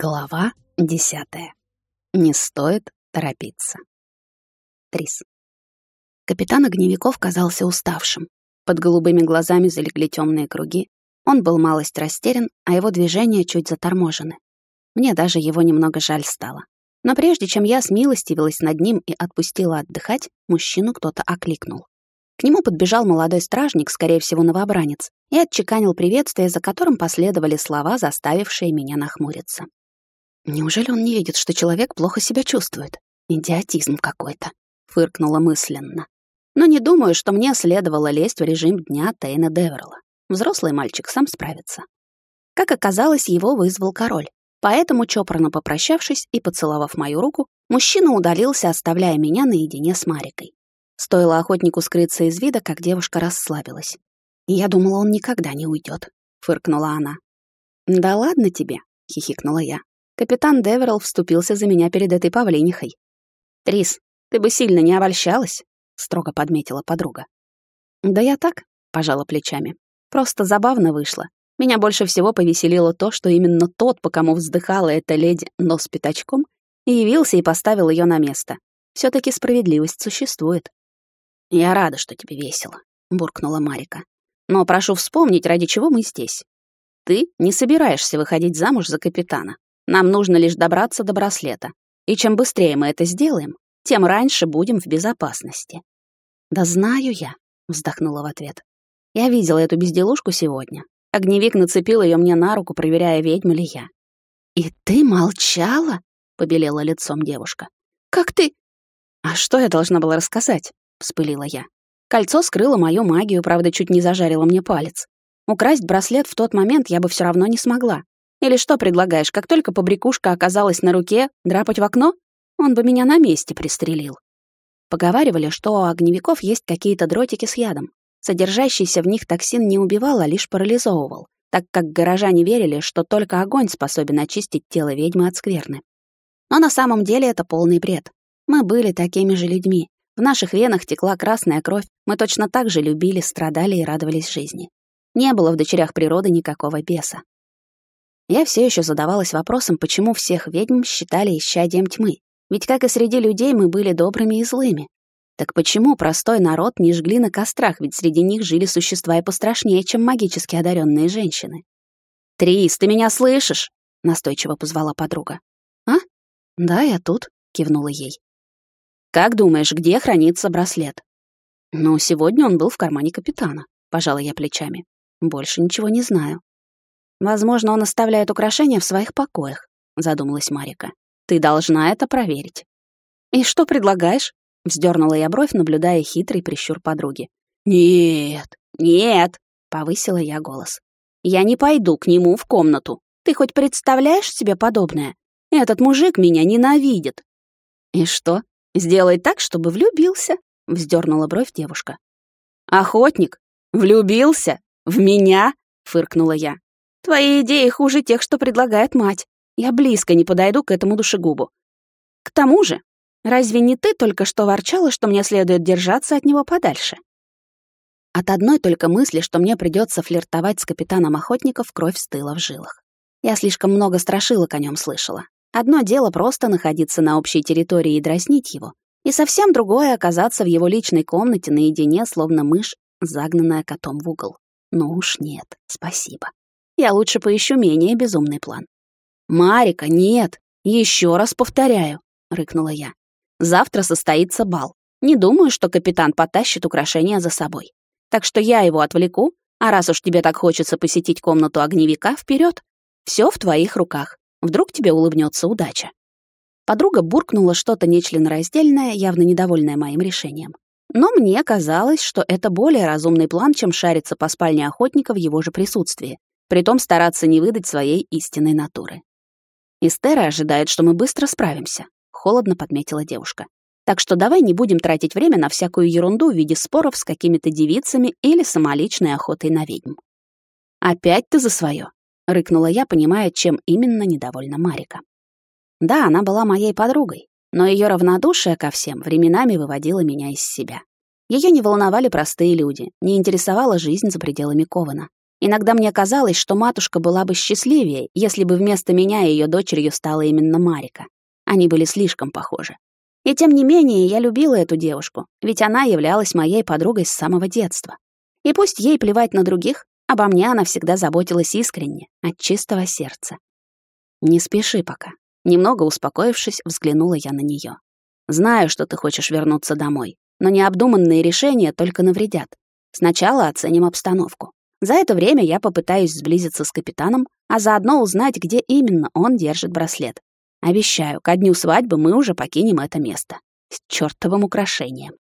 Глава десятая. Не стоит торопиться. Трис. Капитан Огневиков казался уставшим. Под голубыми глазами залегли темные круги. Он был малость растерян, а его движения чуть заторможены. Мне даже его немного жаль стало. Но прежде чем я смилостивилась над ним и отпустила отдыхать, мужчину кто-то окликнул. К нему подбежал молодой стражник, скорее всего, новобранец, и отчеканил приветствие, за которым последовали слова, заставившие меня нахмуриться. Неужели он не видит, что человек плохо себя чувствует? Идиотизм какой-то, фыркнула мысленно. Но не думаю, что мне следовало лезть в режим дня Тейна Деверла. Взрослый мальчик сам справится. Как оказалось, его вызвал король. Поэтому, чопорно попрощавшись и поцеловав мою руку, мужчина удалился, оставляя меня наедине с Марикой. Стоило охотнику скрыться из вида, как девушка расслабилась. «Я думала, он никогда не уйдет, фыркнула она. «Да ладно тебе», — хихикнула я. Капитан Деверл вступился за меня перед этой павлинихой. «Трис, ты бы сильно не обольщалась», — строго подметила подруга. «Да я так», — пожала плечами. «Просто забавно вышло. Меня больше всего повеселило то, что именно тот, по кому вздыхала эта леди, но с пятачком, явился и поставил ее на место. все таки справедливость существует». «Я рада, что тебе весело», — буркнула Марика. «Но прошу вспомнить, ради чего мы здесь. Ты не собираешься выходить замуж за капитана. Нам нужно лишь добраться до браслета. И чем быстрее мы это сделаем, тем раньше будем в безопасности. Да знаю я, вздохнула в ответ. Я видела эту безделушку сегодня. Огневик нацепил ее мне на руку, проверяя, ведьма ли я. И ты молчала? побелела лицом девушка. Как ты? А что я должна была рассказать? вспылила я. Кольцо скрыло мою магию, правда, чуть не зажарило мне палец. Украсть браслет в тот момент я бы все равно не смогла. Или что предлагаешь, как только побрякушка оказалась на руке, драпать в окно? Он бы меня на месте пристрелил. Поговаривали, что у огневиков есть какие-то дротики с ядом. Содержащийся в них токсин не убивал, а лишь парализовывал, так как горожане верили, что только огонь способен очистить тело ведьмы от скверны. Но на самом деле это полный бред. Мы были такими же людьми. В наших венах текла красная кровь, мы точно так же любили, страдали и радовались жизни. Не было в дочерях природы никакого беса. Я все еще задавалась вопросом, почему всех ведьм считали исчадием тьмы. Ведь как и среди людей мы были добрыми и злыми. Так почему простой народ не жгли на кострах, ведь среди них жили существа и пострашнее, чем магически одаренные женщины? «Трис, ты меня слышишь?» — настойчиво позвала подруга. «А? Да, я тут», — кивнула ей. «Как думаешь, где хранится браслет?» «Ну, сегодня он был в кармане капитана», — пожала я плечами. «Больше ничего не знаю». Возможно, он оставляет украшения в своих покоях, задумалась Марика. Ты должна это проверить. И что предлагаешь? Вздернула я бровь, наблюдая хитрый прищур подруги. Нет, нет, повысила я голос. Я не пойду к нему в комнату. Ты хоть представляешь себе подобное? Этот мужик меня ненавидит. И что? Сделай так, чтобы влюбился, вздернула бровь девушка. Охотник? Влюбился? В меня? фыркнула я. Твои идеи хуже тех, что предлагает мать. Я близко не подойду к этому душегубу. К тому же, разве не ты только что ворчала, что мне следует держаться от него подальше? От одной только мысли, что мне придется флиртовать с капитаном охотников, кровь стыла в жилах. Я слишком много страшилок о нем слышала. Одно дело просто находиться на общей территории и дразнить его, и совсем другое — оказаться в его личной комнате наедине, словно мышь, загнанная котом в угол. Ну уж нет, спасибо. Я лучше поищу менее безумный план. «Марика, нет! Еще раз повторяю!» — рыкнула я. «Завтра состоится бал. Не думаю, что капитан потащит украшения за собой. Так что я его отвлеку, а раз уж тебе так хочется посетить комнату огневика, вперед. Все в твоих руках. Вдруг тебе улыбнется удача». Подруга буркнула что-то нечленораздельное, явно недовольное моим решением. Но мне казалось, что это более разумный план, чем шариться по спальне охотника в его же присутствии притом стараться не выдать своей истинной натуры. «Истера ожидает, что мы быстро справимся», — холодно подметила девушка. «Так что давай не будем тратить время на всякую ерунду в виде споров с какими-то девицами или самоличной охотой на ведьм». «Опять ты за свое», — рыкнула я, понимая, чем именно недовольна Марика. Да, она была моей подругой, но ее равнодушие ко всем временами выводило меня из себя. Ее не волновали простые люди, не интересовала жизнь за пределами Кована. Иногда мне казалось, что матушка была бы счастливее, если бы вместо меня ее дочерью стала именно Марика. Они были слишком похожи. И тем не менее я любила эту девушку, ведь она являлась моей подругой с самого детства. И пусть ей плевать на других, обо мне она всегда заботилась искренне, от чистого сердца. «Не спеши пока». Немного успокоившись, взглянула я на нее. «Знаю, что ты хочешь вернуться домой, но необдуманные решения только навредят. Сначала оценим обстановку. За это время я попытаюсь сблизиться с капитаном, а заодно узнать, где именно он держит браслет. Обещаю, ко дню свадьбы мы уже покинем это место. С чертовым украшением.